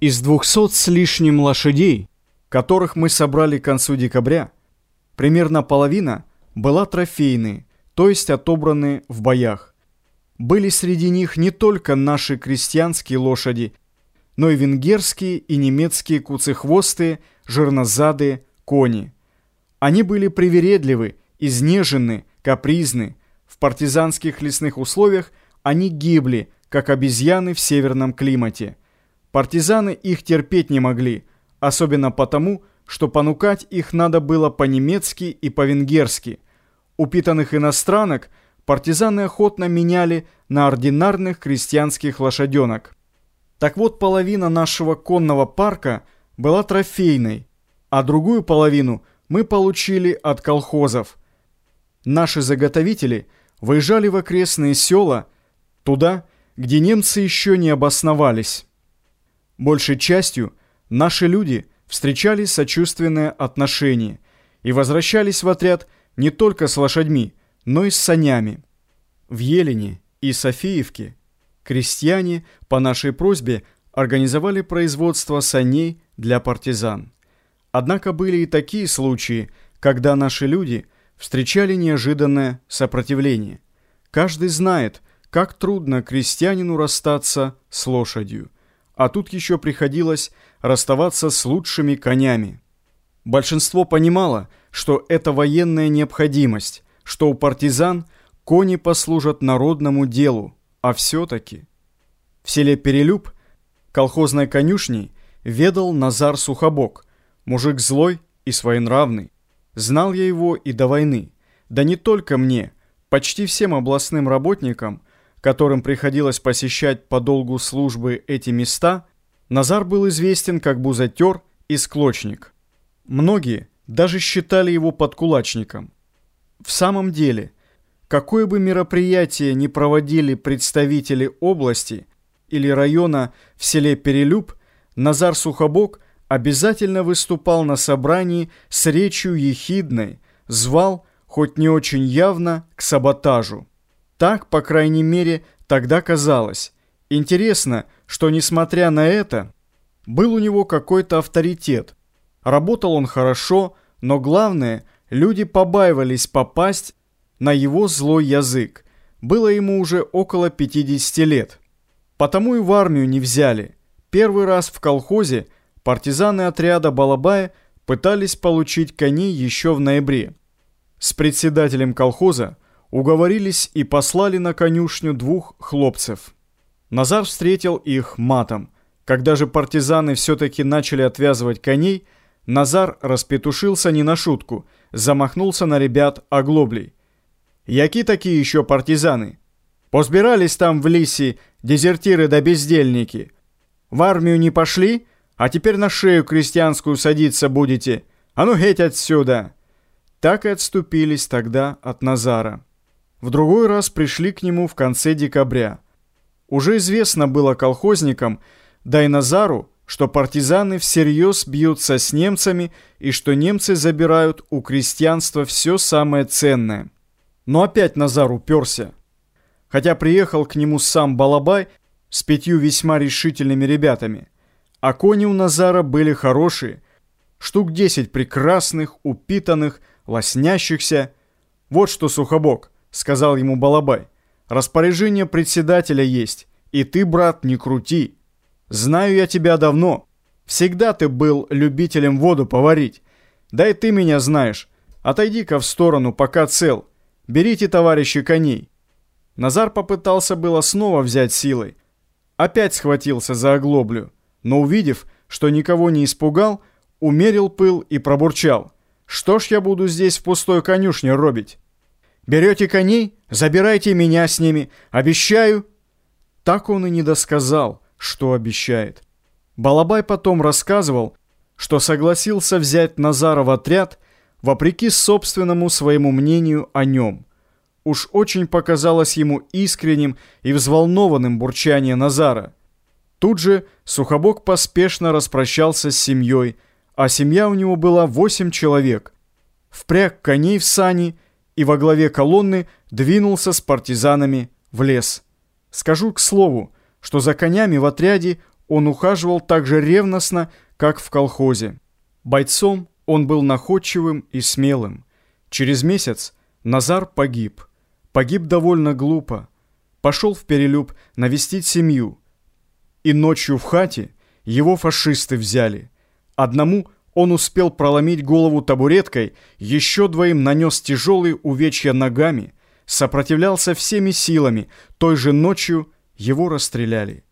Из двухсот с лишним лошадей, которых мы собрали к концу декабря, примерно половина была трофейной, то есть отобраны в боях. Были среди них не только наши крестьянские лошади, но и венгерские и немецкие куцехвостые, жирнозадые кони. Они были привередливы, изнежены, капризны. В партизанских лесных условиях они гибли, как обезьяны в северном климате. Партизаны их терпеть не могли, особенно потому, что понукать их надо было по-немецки и по-венгерски. Упитанных иностранок партизаны охотно меняли на ординарных крестьянских лошаденок. Так вот, половина нашего конного парка была трофейной, а другую половину мы получили от колхозов. Наши заготовители выезжали в окрестные села, туда, где немцы еще не обосновались. Большей частью наши люди встречали сочувственное отношение и возвращались в отряд не только с лошадьми, но и с санями. В Елене и Софиевке крестьяне по нашей просьбе организовали производство саней для партизан. Однако были и такие случаи, когда наши люди встречали неожиданное сопротивление. Каждый знает, как трудно крестьянину расстаться с лошадью а тут еще приходилось расставаться с лучшими конями. Большинство понимало, что это военная необходимость, что у партизан кони послужат народному делу, а все-таки... В селе Перелюб колхозной конюшней ведал Назар Сухобок, мужик злой и своенравный. Знал я его и до войны. Да не только мне, почти всем областным работникам которым приходилось посещать по долгу службы эти места, Назар был известен как бузатер и склочник. Многие даже считали его подкулачником. В самом деле, какое бы мероприятие ни проводили представители области или района в селе Перелюб, Назар Сухобок обязательно выступал на собрании с речью ехидной, звал, хоть не очень явно, к саботажу. Так, по крайней мере, тогда казалось. Интересно, что, несмотря на это, был у него какой-то авторитет. Работал он хорошо, но главное, люди побаивались попасть на его злой язык. Было ему уже около 50 лет. Потому и в армию не взяли. Первый раз в колхозе партизаны отряда Балабая пытались получить коней еще в ноябре. С председателем колхоза уговорились и послали на конюшню двух хлопцев. Назар встретил их матом. Когда же партизаны все-таки начали отвязывать коней, Назар распетушился не на шутку, замахнулся на ребят оглоблей. «Яки такие еще партизаны? Позбирались там в лисе дезертиры да бездельники. В армию не пошли, а теперь на шею крестьянскую садиться будете. А ну геть отсюда!» Так и отступились тогда от Назара. В другой раз пришли к нему в конце декабря. Уже известно было колхозникам, да и Назару, что партизаны всерьез бьются с немцами и что немцы забирают у крестьянства все самое ценное. Но опять Назар уперся. Хотя приехал к нему сам Балабай с пятью весьма решительными ребятами. А кони у Назара были хорошие, штук десять прекрасных, упитанных, лоснящихся. Вот что Сухобок – сказал ему Балабай. «Распоряжение председателя есть, и ты, брат, не крути. Знаю я тебя давно. Всегда ты был любителем воду поварить. Да и ты меня знаешь. Отойди-ка в сторону, пока цел. Берите, товарищи, коней». Назар попытался было снова взять силой. Опять схватился за оглоблю, но увидев, что никого не испугал, умерил пыл и пробурчал. «Что ж я буду здесь в пустой конюшне робить?» Берете коней, забирайте меня с ними. Обещаю». Так он и не досказал, что обещает. Балабай потом рассказывал, что согласился взять Назара в отряд, вопреки собственному своему мнению о нем. Уж очень показалось ему искренним и взволнованным бурчание Назара. Тут же Сухобок поспешно распрощался с семьей, а семья у него была восемь человек. Впряг коней в сани – и во главе колонны двинулся с партизанами в лес. Скажу к слову, что за конями в отряде он ухаживал так же ревностно, как в колхозе. Бойцом он был находчивым и смелым. Через месяц Назар погиб. Погиб довольно глупо. Пошел в Перелюб навестить семью. И ночью в хате его фашисты взяли. Одному он успел проломить голову табуреткой, еще двоим нанес тяжелые увечья ногами, сопротивлялся всеми силами, той же ночью его расстреляли.